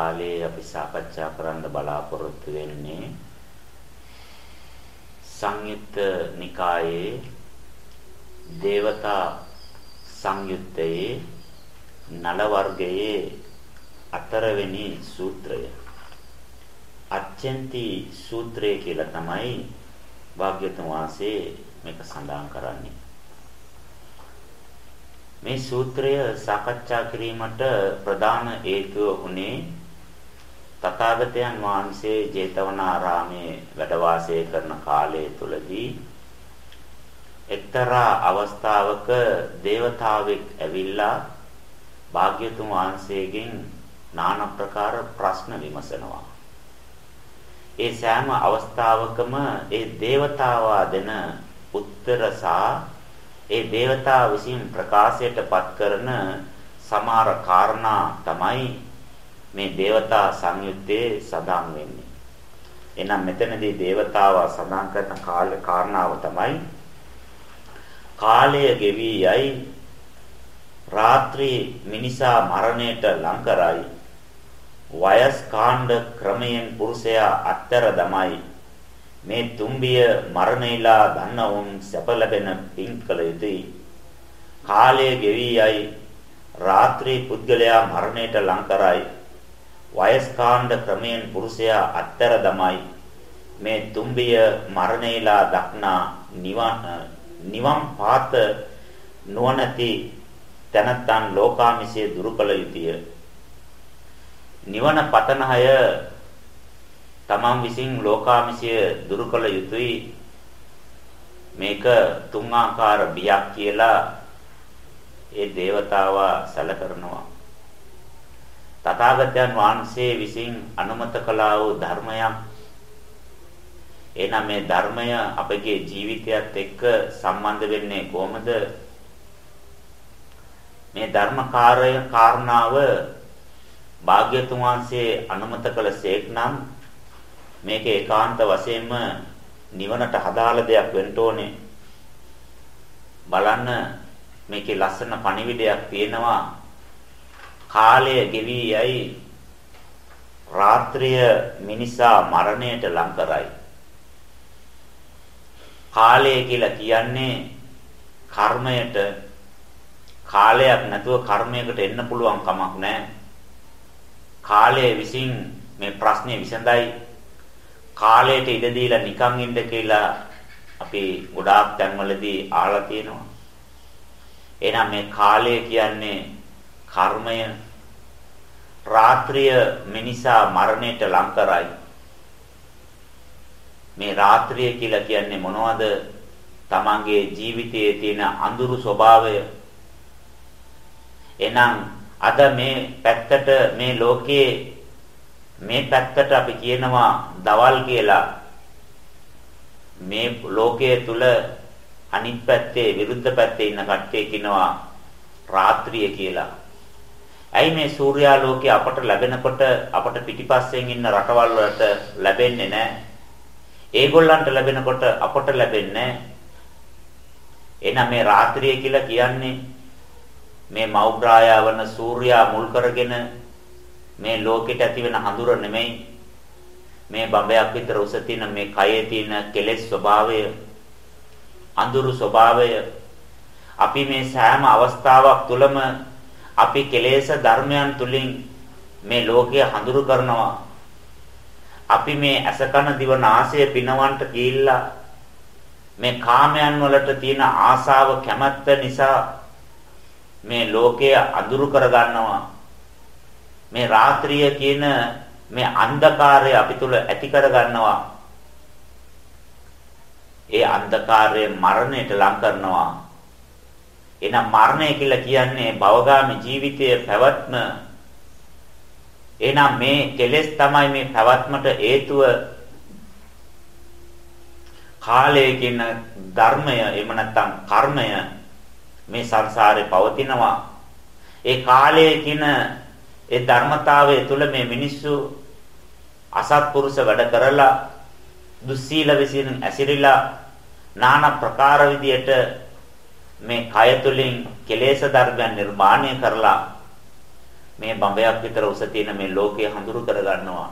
සඳහා කාලයේ අපි සාකච්ඡා කරන්න බලාපොරොත්තු වෙන්නේ සංයුත්ත නිකායේ දේවතා සංයුත්තයේ නල වර්ගයේ අතරවෙනි සූත්‍රය. අච්චන්ති සූත්‍රය කියලා තමයි භාග්‍යතුන් වහන්සේ මේක සඳහන් කරන්නේ. මේ සූත්‍රය සාකච්ඡා කිරීමට ප්‍රධාන හේතුව උනේ තථාගතයන් වහන්සේ ජේතවනාරාමේ වැඩ වාසය කරන කාලය තුලදී එක්තරා අවස්ථාවක దేవතාවෙක් ඇවිල්ලා භාග්‍යතුන් වහන්සේගෙන් নানা ප්‍රකාර ප්‍රශ්න විමසනවා. ඒ සෑම අවස්ථාවකම ඒ దేవතාවා දෙන උත්තරසා ඒ దేవතාව විසින් ප්‍රකාශයටපත් කරන සමහර කාරණා තමයි මේ దేవතා සංයුත්තේ සඳහන් වෙන්නේ. එහෙනම් මෙතනදී దేవතාවා සඳහන් කරන කාල කාරණාව තමයි කාලය ගෙවි යයි රාත්‍රී මිනිසා මරණයට ලං කරයි වයස් කාණ්ඩ ක්‍රමයෙන් පුරුෂයා අත්තර දමයි මේ තුම්බිය මරණයලා දන්නවුන් සැප ලැබෙන පින් කළ යුතුයි කාලය ගෙවි යයි රාත්‍රී පුද්ගලයා මරණයට ලං කරයි වයස්කාණ්ඩ ක්‍රමයෙන් පුරුෂයා අත්තර දමයි. මේ තුම්බිය මරණයලා දක්නා නිවන් නිවන් පාත නුවණති තනත්තන් ලෝකාමිසේ දුරු කළ යුතුය. නිවන පතනහය තමන් විසින් ලෝකාමිෂය දුරු කළ යුතුයි මේක තුන් ආකාර බියක් කියලා ඒ దేవතාවා සැලකරනවා තථාගතයන් වහන්සේ විසින් අනුමත කළා වූ ධර්මයක් එනම් මේ ධර්මය අපගේ ජීවිතයත් එක්ක සම්බන්ධ වෙන්නේ කොහොමද මේ ධර්මකාරය කාරණාව භාග්‍යතුන් වහන්සේ අනුමත කළ සේක් නම් මේක ඒකාන්ත වශයෙන්ම නිවනට හදාළ දෙයක් වෙන්න ඕනේ. බලන්න මේකේ ලස්සන පණිවිඩයක් තියෙනවා. කාලය ගෙවි යයි රාත්‍රිය මිනිසා මරණයට ලං කරයි. කාලය කියලා කියන්නේ කර්මයට කාලයක් නැතුව කර්මයකට එන්න පුළුවන් කමක් නැහැ. කාලය විසින් මේ ප්‍රශ්නේ විසඳයි කාලයට ඉඩ දීලා නිකන් ඉන්න කියලා අපි ගොඩාක් තැන්වලදී ආලා තියෙනවා. එහෙනම් මේ කාලය කියන්නේ කර්මය රාත්‍රිය මිනිසා මරණයට ලං කරයි. මේ රාත්‍රිය කියලා කියන්නේ මොනවද? තමන්ගේ ජීවිතයේ තියෙන අඳුරු ස්වභාවය. එහෙනම් අද මේ පැත්තට මේ ලෝකයේ මේ පැත්තට අපි කියනවා දවල් කියලා. මේ ලෝකයේ තුල අනිත් පැත්තේ විරුද්ධ පැත්තේ ඉන්න කට්ටිය කියනවා රාත්‍රිය කියලා. ඇයි මේ සූර්යාලෝකය අපට ලැබෙනකොට අපට පිටිපස්සෙන් ඉන්න රටවල් වලට ලැබෙන්නේ නැහැ? ඒගොල්ලන්ට ලැබෙනකොට අපට ලැබෙන්නේ එහෙනම් මේ රාත්‍රිය කියලා කියන්නේ මේ මෞබ්‍රායවන සූර්යා මුල් කරගෙන මේ ලෝකෙට ඇති වෙන හඳුර නෙමෙයි. මේ බඹයක් විතර උස තියෙන මේ කයේ තියෙන කෙලෙස් ස්වභාවය අඳුරු ස්වභාවය. අපි මේ සෑම අවස්ථාවක් තුළම අපි කෙලෙස් ධර්මයන් තුලින් මේ ලෝකය හඳුරු කරනවා අපි මේ අසකන දිව නාසය පිනවන්ට ගිහිල්ලා මේ කාමයන් වලට තියෙන ආසාව කැමැත්ත නිසා මේ ලෝකය අඳුරු කරගන්නවා මේ රාත්‍රිය කියන මේ අන්ධකාරය අපි තුල ඇති කර ගන්නවා. ඒ අන්ධකාරය මරණයට ලං කරනවා. එහෙනම් මරණය කියලා කියන්නේ භවගාමි ජීවිතයේ පැවැත්ම. එහෙනම් මේ කෙලෙස් තමයි මේ පැවැත්මට හේතුව. කාලය කියන ධර්මය එහෙම නැත්නම් කර්මය මේ සංසාරේ පවතිනවා. ඒ කාලය කියන ඒ ධර්මතාවය තුළ මේ මිනිස්සු අසත්පුරුෂ වැඩ කරලා දුස්සීල විසින් ඇසිරිලා নানা ප්‍රකාර විදියට මේ කය තුලින් කෙලෙස් ධර්මයන් නිර්මාණය කරලා මේ බඹයක් විතර උස තියෙන මේ ලෝකය හඳුරු කරගන්නවා.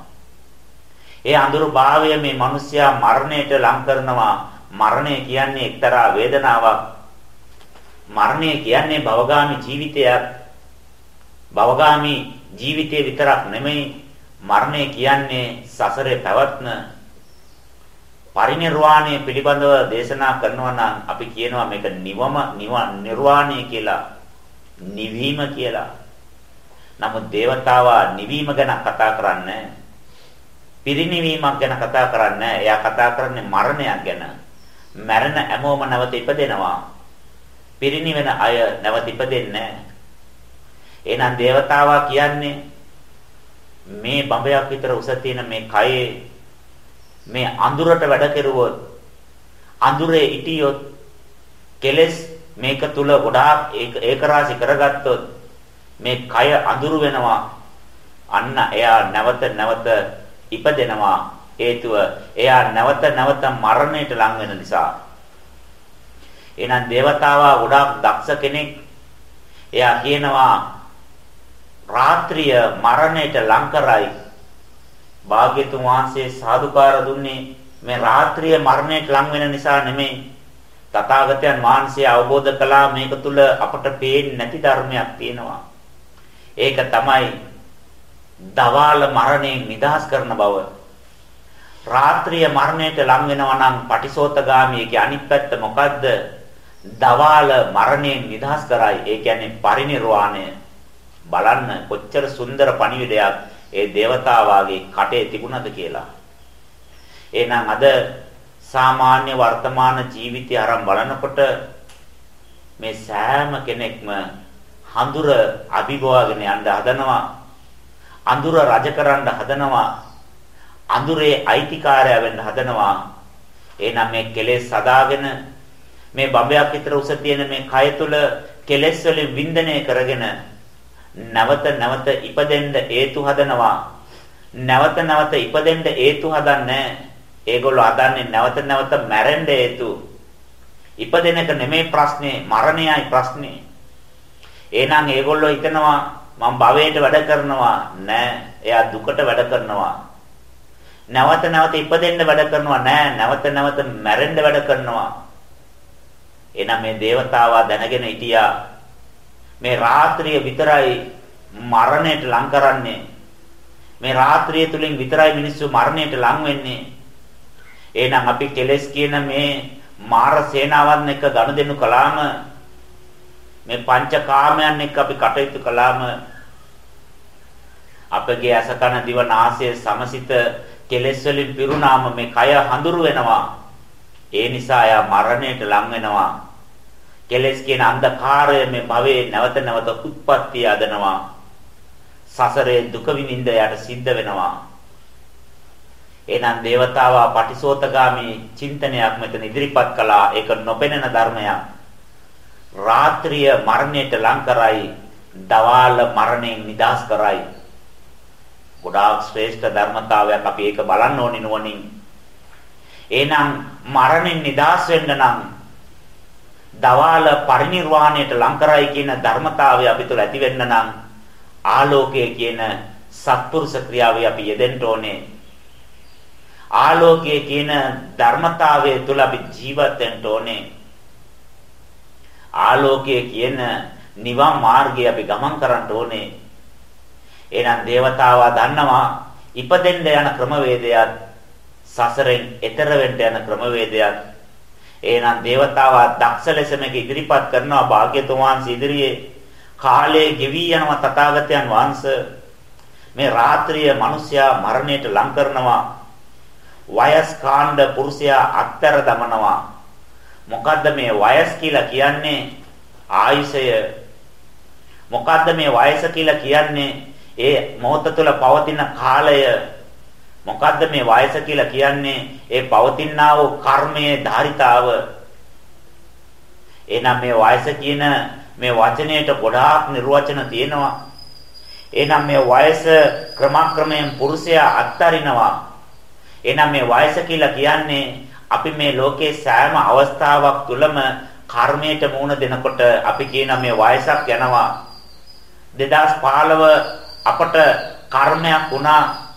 ඒ අඳුරු භාවය මේ මිනිස්යා මරණයට ලං කරනවා. මරණය කියන්නේ එක්තරා වේදනාවක්. මරණය කියන්නේ භවගාමි ජීවිතයක්. භවගාමි ජීවිතේ විතරක් නෙමෙයි මරණය කියන්නේ සසරේ පැවැත්ම පරිණිරවාණය පිළිබඳව දේශනා කරනවා නම් අපි කියනවා මේක නිවම නිවන් නිර්වාණය කියලා නිවීම කියලා. නමුත් దేవතාවා නිවීම ගැන කතා කරන්නේ පිරිණිවීමක් ගැන කතා කරන්නේ එයා කතා කරන්නේ මරණයක් ගැන. මැරෙන හැමෝම නැවත ඉපදෙනවා. පිරිණිවෙන අය නැවත ඉපදෙන්නේ එහෙනම් దేవතාවා කියන්නේ මේ බඹයක් විතර උස තියෙන මේ කයේ මේ අඳුරට වැඩ කෙරුවොත් අඳුරේ ඉටියොත් කෙලස් මේක තුල ගොඩාක් ඒක රාශි කරගත්තොත් මේ කය අඳුරු වෙනවා. අන්න එයා නැවත නැවත ඉපදෙනවා. හේතුව එයා නැවත නැවත මරණයට ලං වෙන නිසා. එහෙනම් దేవතාවා ගොඩාක් දක්ෂ කෙනෙක්. එයා කියනවා රාත්‍රිය මරණයට ලං කරයි. භාග්‍යතුන් වහන්සේ සාදුකාර දුන්නේ මේ රාත්‍රිය මරණයට ලං වෙන නිසා නෙමෙයි. තථාගතයන් වහන්සේ අවබෝධ කළා මේක තුල අපට පේන්නේ නැති ධර්මයක් තියෙනවා. ඒක තමයි දවාල මරණයෙන් නිදහස් කරන බව. රාත්‍රිය මරණයට ලං වෙනවා නම් පටිසෝතගාමීගේ අනිත් පැත්ත මොකද්ද? දවාල මරණයෙන් නිදහස් කරයි. ඒ කියන්නේ පරිණිරවාණය. බලන්න කොච්චර සුන්දර පණිවිඩයක් ඒ దేవතාවාගේ කටේ තිබුණද කියලා. එහෙනම් අද සාමාන්‍ය වර්තමාන ජීවිතය අරන් බලනකොට මේ සෑම කෙනෙක්ම හඳුර අභිභවගෙන යන්න හදනවා. අඳුර රජකරන්න හදනවා. අඳුරේ අයිතිකාරය වෙන්න හදනවා. එහෙනම් මේ කෙලෙස් සදාගෙන මේ බඹයක් විතර උස තියෙන මේ කය තුල කෙලෙස් වලින් වින්දනය කරගෙන නැවත නැවත ඉපදෙන්න හේතු හදනවා. නැවත නැවත ඉපදෙන්න හේතු හදන්නේ ඒගොල්ලෝ හදන්නේ නැවත නැවත මැරෙන්න හේතු. ඉපදෙන එක නෙමෙයි ප්‍රශ්නේ මරණයයි ප්‍රශ්නේ. එහෙනම් ඒගොල්ලෝ හිතනවා මම භවයට වැඩ කරනවා නෑ. එයා දුකට වැඩ කරනවා. නැවත නැවත ඉපදෙන්න වැඩ කරනවා නෑ. නැවත නැවත මැරෙන්න වැඩ කරනවා. එහෙනම් මේ దేవතාවා දැනගෙන හිටියා මේ රාත්‍රිය විතරයි මරණයට ලං කරන්නේ. මේ රාත්‍රිය තුලින් විතරයි මිනිස්සු මරණයට ලං වෙන්නේ. එහෙනම් අපි කෙලස් කියන මේ මාර සේනාවන් එක්ක ගනුදෙනු කළාම මේ පංචකාමයන් එක්ක අපි කටයුතු කළාම අපගේ අසකන දිව නාසය සමසිත කෙලෙස් වලින් පිරුණාම මේ කය හඳුරු වෙනවා. ඒ නිසා යා මරණයට ලං වෙනවා. කෙලස් කියන අන්ධකාරය මේ භවයේ නැවත නැවත උත්පත්ති යදනවා. සසරේ දුක විඳින්න යට සිද්ධ වෙනවා. එහෙනම් దేవතාවා පටිසෝතගාමී චින්තනයක් මෙතන ඉදිරිපත් කළා. ඒක නොපෙනෙන ධර්මයක්. රාත්‍රිය මරණයට ලං කරයි, දවාල මරණයෙන් නිදහස් කරයි. ගොඩාක් ශ්‍රේෂ්ඨ ධර්මතාවයක් අපි ඒක බලන්න ඕනේ නුවණින්. එහෙනම් මරණයෙන් නිදහස් වෙන්න නම් දවාල පරිණිරවාණයට ලං කරයි කියන ධර්මතාවය අපි තුළ ඇති වෙන්න නම් ආලෝකය කියන සත්පුරුෂ ක්‍රියාවේ අපි යෙදෙන්න ඕනේ. ආලෝකය කියන ධර්මතාවය තුළ අපි ජීවත් වෙන්න ඕනේ. ආලෝකය කියන නිවන් මාර්ගය අපි ගමන් කරන්න ඕනේ. එහෙනම් దేవතාවා දන්නවා ඉපදෙන්න යන ක්‍රමවේදයක් සසරෙන් එතර වෙන්න යන ක්‍රමවේදයක් එහෙනම් దేవතාවා දක්ෂ ලෙස මේක ඉදිරිපත් කරනවා භාග්‍යතුන් වහන්සේ ඉදිරියේ කාලයේ ගෙවි යනවා තථාගතයන් වහන්සේ. මේ රාත්‍රිය මිනිසයා මරණයට ලං කරනවා. වයස් කාණ්ඩ පුරුෂයා අත්තර දමනවා. මොකද්ද මේ වයස් කියලා කියන්නේ? ආයුෂය. මොකද්ද මේ වයස කියලා කියන්නේ? ඒ මොහොත තුළ පවතින කාලය. මොකද්ද මේ වයස කියලා කියන්නේ? ඒ පවතිනා වූ කර්මයේ ධාරිතාව. එහෙනම් මේ වයස කියන මේ වචනයට ගොඩාක් නිර්වචන තියෙනවා. එහෙනම් මේ වයස ක්‍රමක්‍රමයෙන් පුරුෂයා අත්තරිනවා. එහෙනම් මේ වයස කියලා කියන්නේ අපි මේ ලෝකේ සෑම අවස්ථාවක් තුළම කර්මයට මුහුණ දෙනකොට අපි කියන මේ වයසක් යනවා 2015 අපට කර්මයක් වුණා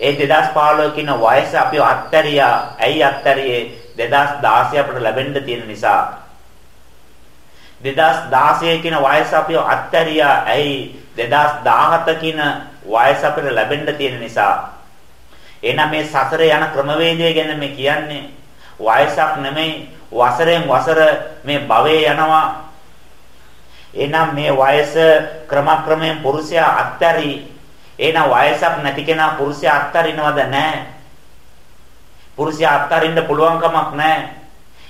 ඒ 2015 කියන වයස අපි අත්තරියා. ඇයි අත්තරියේ? 2016 අපට ලැබෙන්න තියෙන නිසා. 2016 කියන වයස අපි අත්තරියා. ඇයි? 2017 කියන වයස අපිට ලැබෙන්න තියෙන නිසා. එහෙනම් මේ සසරේ යන ක්‍රමවේදය ගැන මේ කියන්නේ. වයසක් නෙමෙයි වසරෙන් වසර මේ භවයේ යනවා. එහෙනම් මේ වයස ක්‍රමක්‍රමයෙන් පුරුෂයා අත්තරි. එහෙනම් වයසක් නැති කෙනා පුරුෂයා අත්තරිනවද නැහැ? පුරුෂයා අත්තරින්න පුළුවන් කමක් නැහැ.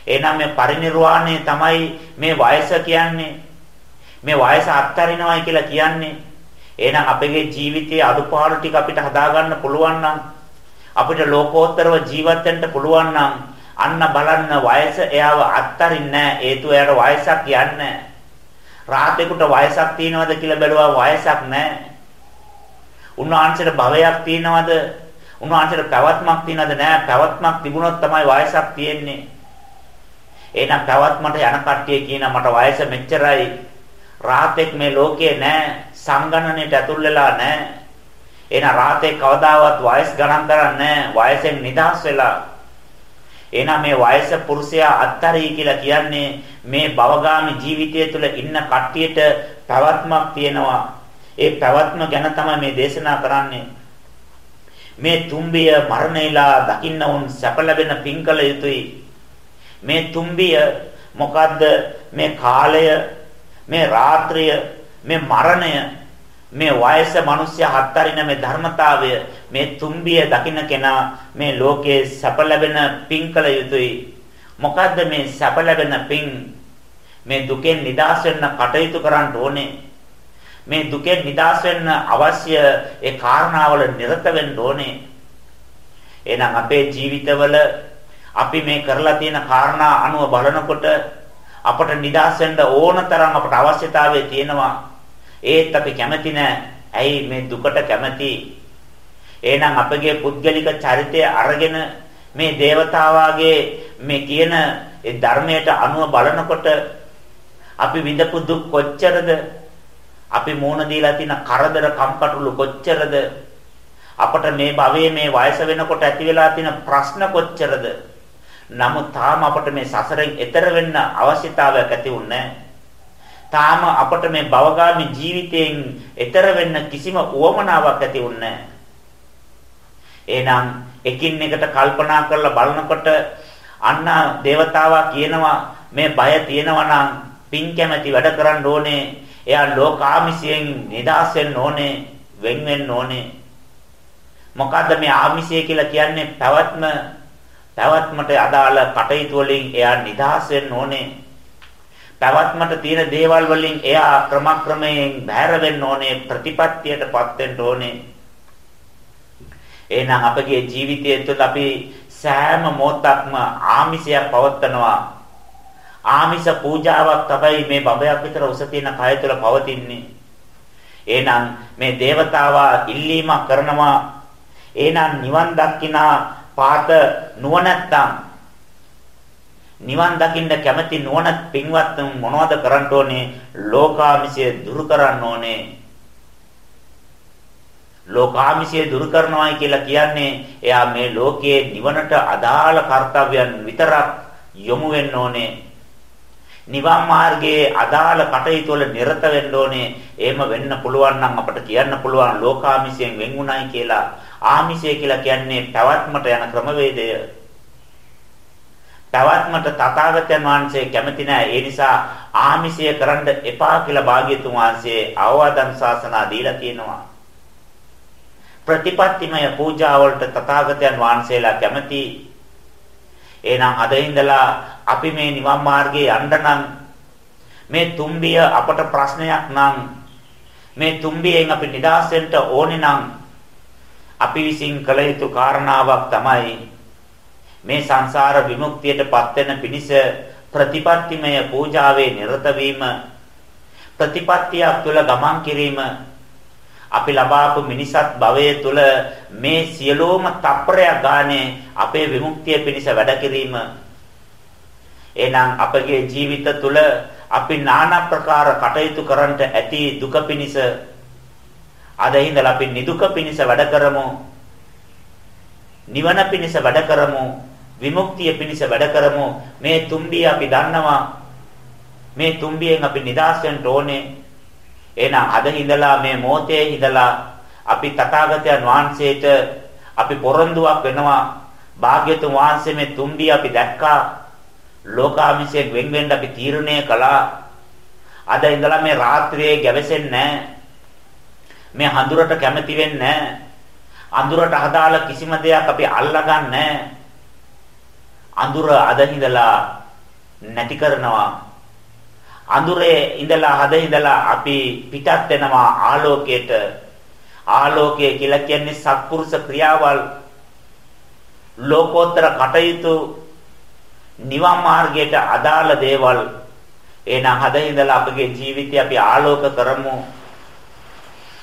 එහෙනම් මේ පරිණිරවාණය තමයි මේ වයස කියන්නේ. මේ වයස අත්තරිනවයි කියලා කියන්නේ. එහෙනම් අපේ ජීවිතයේ අඩුපාඩු ටික අපිට හදාගන්න පුළුවන් නම් අපිට ලෝකෝත්තරව ජීවත් වෙන්න පුළුවන් නම් අන්න බලන්න වයස එයාව අත්තරින්නේ නැහැ. හේතුව එයාට වයසක් යන්නේ රාතේකට වයසක් තියනවද කියලා බැලුවා වයසක් නැහැ. උන්වහන්සේට භවයක් තියනවද? උන්වහන්සේට පැවැත්මක් තියනවද? නැහැ පැවැත්මක් තිබුණොත් තමයි වයසක් තියෙන්නේ. එහෙනම් පැවැත්මට යන කට්ටිය කියන මට වයස මෙච්චරයි. රාතෙක් මේ ලෝකේ නැහැ සංගණනයට ඇතුල් වෙලා නැහැ එහෙනම් රාතේ කවදාවත් වයස් ගණන් කරන්නේ වයසෙන් නිදහස් වෙලා. එහෙනම් මේ වයස පුරුෂයා අත්තරී කියලා කියන්නේ මේ භවගාමි ජීවිතය තුළ ඉන්න කට්ටියට පැවැත්මක් තියෙනවා. ඒ පැවැත්ම ගැන තමයි මේ දේශනා කරන්නේ. මේ තුම්බිය මරණයලා දකින්න උන් සැප ලැබෙන පින්කල යුතුයි. මේ තුම්බිය මොකද්ද? මේ කාලය මේ රාත්‍රිය මේ මරණය මේ වයස මිනිස්සු හත්තරින මේ ධර්මතාවය මේ තුම්බිය දකින්න කෙනා මේ ලෝකේ සැප ලැබෙන පින් කළ යුතුයි. මොකද්ද මේ සැප ලැබෙන පින්? මේ දුකෙන් නිදහස් වෙන්න කටයුතු කරන්න ඕනේ. මේ දුකෙන් නිදහස් වෙන්න අවශ්‍ය ඒ කාරණාවල නිරත වෙන්න ඕනේ එහෙනම් අපේ ජීවිතවල අපි මේ කරලා තියෙන කාරණා අනුව බලනකොට අපට නිදහස් වෙන්න ඕන තරම් අපට අවශ්‍යතාවය තියෙනවා ඒත් අපි කැමති ඇයි මේ දුකට කැමති? එහෙනම් අපගේ පුද්ගලික චරිතය අරගෙන මේ దేవතාවාගේ මේ කියන ඒ ධර්මයට අනුව බලනකොට අපි විඳපු දුක් කොච්චරද? අපි මූණ දීලා තියෙන කරදර කම්කටොළු කොච්චරද? අපට මේ භවයේ මේ වයස වෙනකොට ඇති වෙලා තියෙන ප්‍රශ්න කොච්චරද? නමුත් තාම අපට මේ සසරෙන් එතර වෙන්න අවශ්‍යතාවයක් ඇති වුණේ නැහැ. තාම අපට මේ භවගාමි ජීවිතයෙන් එතර වෙන්න කිසිම උවමනාවක් ඇති වුණේ එහෙනම් එකින් එකට කල්පනා කරලා බලනකොට අන්න దేవතාවා කියනවා මේ බය තියෙනවා නම් පින් කැමැති වැඩ කරන්න ඕනේ. එයා ලෝකාමිසයෙන් නිදහස් වෙන්න ඕනේ, වෙන් වෙන්න ඕනේ. මොකද්ද මේ ආමිසය කියලා කියන්නේ? පැවැත්ම පැවැත්මට අදාළ කටයුතු වලින් එයා නිදහස් වෙන්න ඕනේ. පැවැත්මට තියෙන දේවල් වලින් එයා ක්‍රමක්‍රමයෙන් බැහැර වෙන්න ඕනේ ප්‍රතිපත්තියටපත් වෙන්න ඕනේ එහෙනම් අපගේ ජීවිතය තුළ අපි සෑම මොහොතක්ම ආමිෂයක් පවත්නවා ආමිෂ පූජාවක් තමයි මේ බබයක් විතර උස තියෙන කය තුළ පවතින්නේ එහෙනම් මේ దేవතාවා ඉල්ලීමක් කරනවා එහෙනම් නිවන් දක්ිනා පාත නුවණැත්තම් නිවන් දකින්න කැමති නුවණ පින්වත් මොනවද කරන්න ඕනේ? ලෝකාමිෂය දුරු කරන්න ඕනේ. ලෝකාමිෂය දුරු කරනවායි කියලා කියන්නේ එයා මේ ලෝකයේ නිවනට අදාළ කාර්යයන් විතරක් යොමු වෙන්න ඕනේ. නිවන් මාර්ගයේ අදාළ කටයුතු වල නිරත වෙන්න ඕනේ. එහෙම වෙන්න පුළුවන් නම් අපට කියන්න පුළුවන් ලෝකාමිෂයෙන් වෙන්ුණයි කියලා. ආමිෂය කියලා කියන්නේ පැවැත්මට යන ක්‍රමවේදය. පැවැත්මට තථාගතයන් වහන්සේ කැමති නැහැ. ඒ නිසා ආමිෂය කරන්න එපා කියලා භාග්‍යතුන් වහන්සේ අවවාදන් ශාසනා දීලා තියෙනවා. ප්‍රතිපත්තිමය පූජා වලට තථාගතයන් වහන්සේලා කැමති. එහෙනම් අද ඉඳලා අපි මේ නිවන් මාර්ගයේ යන්න නම් මේ තුම්බිය අපට ප්‍රශ්නයක් නම් මේ තුම්බියෙන් අපි නිදහස් වෙන්න ඕනේ නම් අපි විසින් කළ යුතු කාරණාවක් තමයි මේ සංසාර විමුක්තියටපත් වෙන පිණිස ප්‍රතිපත්තිමය පූජාවේ නිරත වීම ප්‍රතිපත්තියක් තුළ ගමන් කිරීම අපි ලබාපු මිනිසත් භවයේ තුල මේ සියලෝම තප්පරයක් ගානේ අපේ විමුක්තිය පිණිස වැඩ කිරීම එහෙනම් අපගේ ජීවිත තුල අපි নানা ප්‍රකාර කටයුතු කරන්නට ඇති දුක පිණිස අද ඉඳලා අපි නිදුක පිණිස වැඩ කරමු. නිවන පිණිස වැඩ කරමු. විමුක්තිය පිණිස වැඩ කරමු. මේ තුම්බිය අපි දන්නවා. මේ තුම්බියෙන් අපි නිදහස් වෙන්න ඕනේ. එහෙනම් අද ඉඳලා මේ මොහොතේ ඉඳලා අපි තථාගතයන් වහන්සේට අපි පොරොන්දුවක් වෙනවා. භාග්‍යතුන් වහන්සේ මේ තුම්බිය අපි දැක්කා. ලෝකාමිෂයෙන් වෙන් වෙන්න අපි තීරණය කළා. අද ඉඳලා මේ රාත්‍රියේ ගැවසෙන්නේ මේ හඳුරට කැමති වෙන්නේ අඳුරට අදාළ කිසිම දෙයක් අපි අල්ලගන්නේ අඳුර අද ඉඳලා නැති කරනවා. අඳුරේ ඉඳලා හද ඉඳලා අපි පිටත් වෙනවා ආලෝකයට. ආලෝකය කියලා කියන්නේ සත්පුරුෂ ක්‍රියාවල් ලෝකෝත්තර කටයුතු නිවන් මාර්ගයට අදාළ දේවල්. එහෙනම් හදින්දලා අපගේ ජීවිතය අපි ආලෝක කරමු.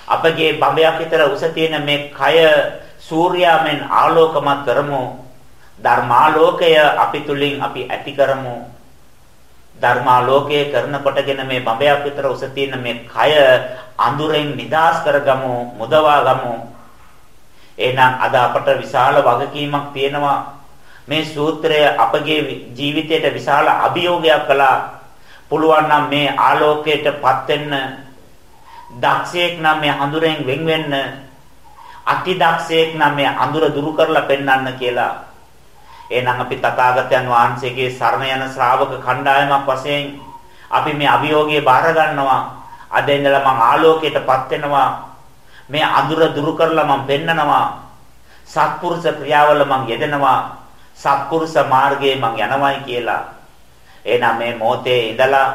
අපගේ බඹයක් විතර උස තියෙන මේ කය සූර්යාවෙන් ආලෝකමත් කරමු. ධර්මාලෝකය අපි තුලින් අපි ඇති කරමු. ධර්මාලෝකය කරනකොටගෙන මේ බඹයක් විතර උස තියෙන මේ කය අඳුරෙන් නිදාස් කරගමු මුදවා ගමු. එහෙනම් අද අපට විශාල වගකීමක් තියෙනවා. මේ සූත්‍රය අපගේ ජීවිතයට විශාල අභියෝගයක් කළා. පුළුවන් නම් මේ ආලෝකයටපත් වෙන්න දක්ෂයෙක් නම් මේ අඳුරෙන් වෙන් වෙන්න අති දක්ෂයෙක් නම් මේ අඳුර දුරු කරලා පෙන්වන්න කියලා. එහෙනම් අපි තථාගතයන් වහන්සේගේ සරණ යන ශ්‍රාවක කණ්ඩායමක් වශයෙන් අපි මේ අභියෝගය බාර ගන්නවා. අද ඉඳලා මම ආලෝකයටපත් වෙනවා. මේ අඳුර දුරු කරලා මම පෙන්නනවා. සත්පුරුෂ ක්‍රියාවල මම යෙදෙනවා. සත්පුරුෂ මාර්ගයේ මං යනවායි කියලා. එහෙනම් මේ මොහොතේ ඉඳලා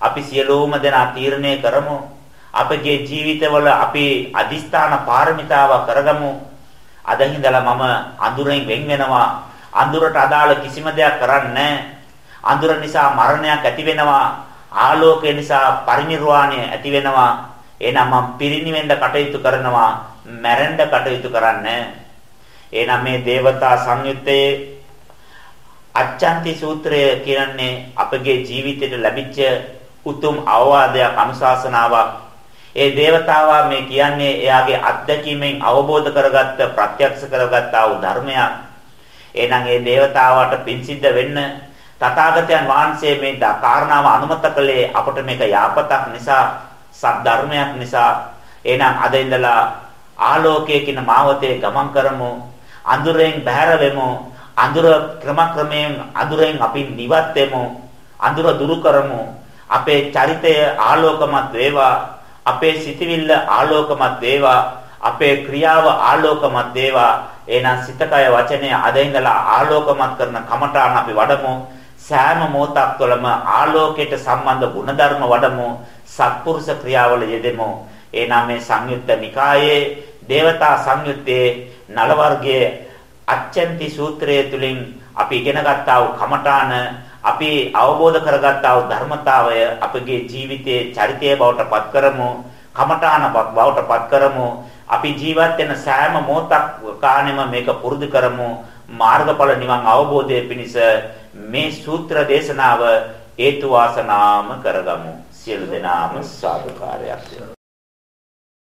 අපි සියලුම දෙනා තීරණය කරමු. අපගේ ජීවිතවල අපි අදිස්ථාන පාරමිතාව කරගමු. අද හිඳලා මම අඳුරෙන් වෙන් වෙනවා. අඳුරට අදාළ කිසිම දෙයක් කරන්නේ අඳුර නිසා මරණයක් ඇති වෙනවා. ආලෝකය නිසා පරිණිරවාණය ඇති වෙනවා. එහෙනම් මම පිරිණිවෙන්න කටයුතු කරනවා. මැරෙන්න කටයුතු කරන්නේ. එහෙනම් මේ దేవතා සංයුත්තේ අච්ඡන්ති සූත්‍රය කියන්නේ අපගේ ජීවිතයට ලැබිච්ච උතුම් අවවාදයක් අනුශාසනාවක්. ඒ దేవතාවා මේ කියන්නේ එයාගේ අත්දැකීමෙන් අවබෝධ කරගත්ත ප්‍රත්‍යක්ෂ කරගත්තා වූ ධර්මයක්. එහෙනම් ඒ దేవතාවාට පින් සිද්ධ වෙන්න තථාගතයන් වහන්සේ මේ කාරණාව අනුමත කළේ අපට මේක යාපතක් නිසා සද්ධර්මයක් නිසා එහෙනම් අද ඉඳලා ආලෝකයේ කියන මාවතේ ගමන් කරමු අඳුරෙන් බැහැර වෙමු අඳුර ක්‍රමක්‍රමයෙන් අඳුරෙන් අපි නිවත් වෙමු. අඳුර දුරු කරමු. අපේ චරිතය ආලෝකමත් වේවා. අපේ සිතවිල්ල ආලෝකමත් වේවා. අපේ ක්‍රියාව ආලෝකමත් වේවා. එහෙනම් සිත කය වචනය අද ඉඳලා ආලෝකමත් කරන කමඨාන අපි වඩමු. සෑම මොහොතක් තුළම ආලෝකයට සම්බන්ධ ගුණධර්ම වඩමු. සත්පුරුෂ ක්‍රියාවල යෙදෙමු. එහෙනම් මේ සංයුත්ත නිකායේ දේවතා සංයුත්තේ නල වර්ගයේ අච්ඡන්ති සූත්‍රය තුලින් අපි ඉගෙන ගත්තා වූ කමඨාන අපි අවබෝධ කරගත්තා වූ ධර්මතාවය අපගේ ජීවිතයේ චරිතය බවට පත් කරමු කමඨාන බවට පත් කරමු අපි ජීවත් වෙන සෑම මොහොතක් කාණෙම මේක පුරුදු කරමු මාර්ගඵල නිවන් අවබෝධයේ පිණිස මේ සූත්‍ර දේශනාව හේතු වාසනාම කරගමු. සියලු දෙනාම සාදුකාරයක්